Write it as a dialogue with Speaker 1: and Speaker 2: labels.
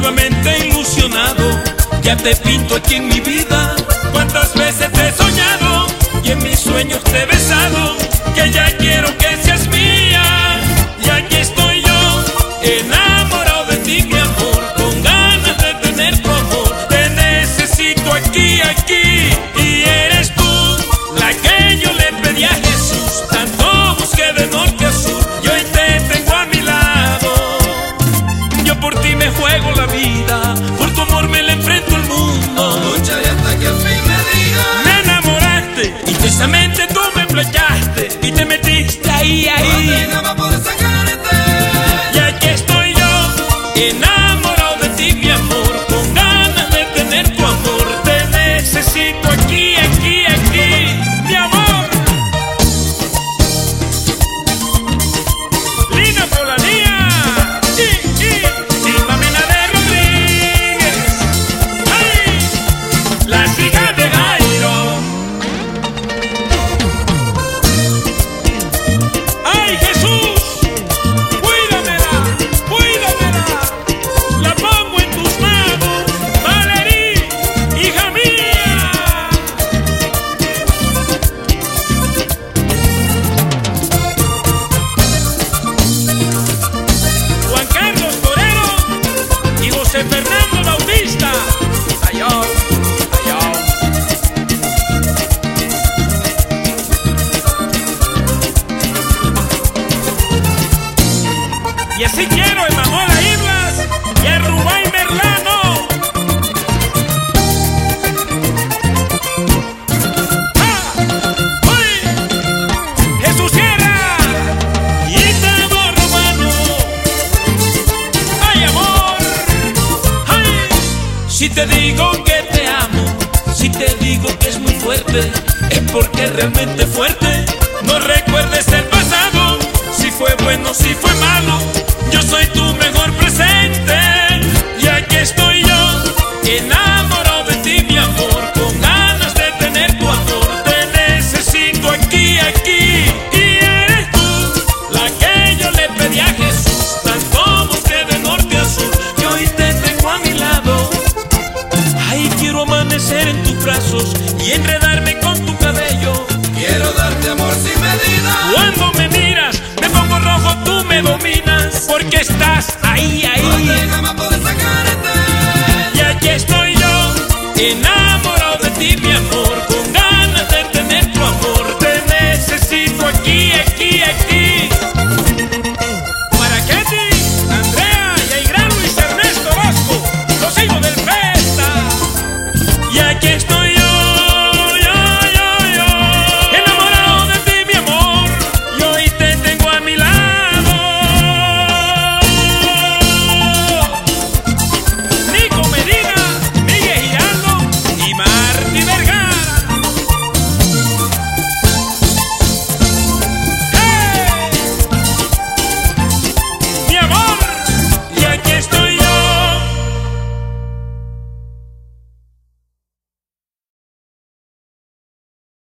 Speaker 1: nuevamente ilusionado. Ya te pinto aquí en mi vida, cuántas veces te he soñado y en mis sueños te he besado, que ya quiero que seas mía. Y aquí estoy yo, enamorado de ti, mi amor, con ganas de tener tu amor. Te necesito aquí, aquí. Y así quiero Emanuela Iblas y a Rubén Merlano. Ah, si te digo que te amo, si te digo que es muy fuerte, es porque realmente fuerte. No recuerdo.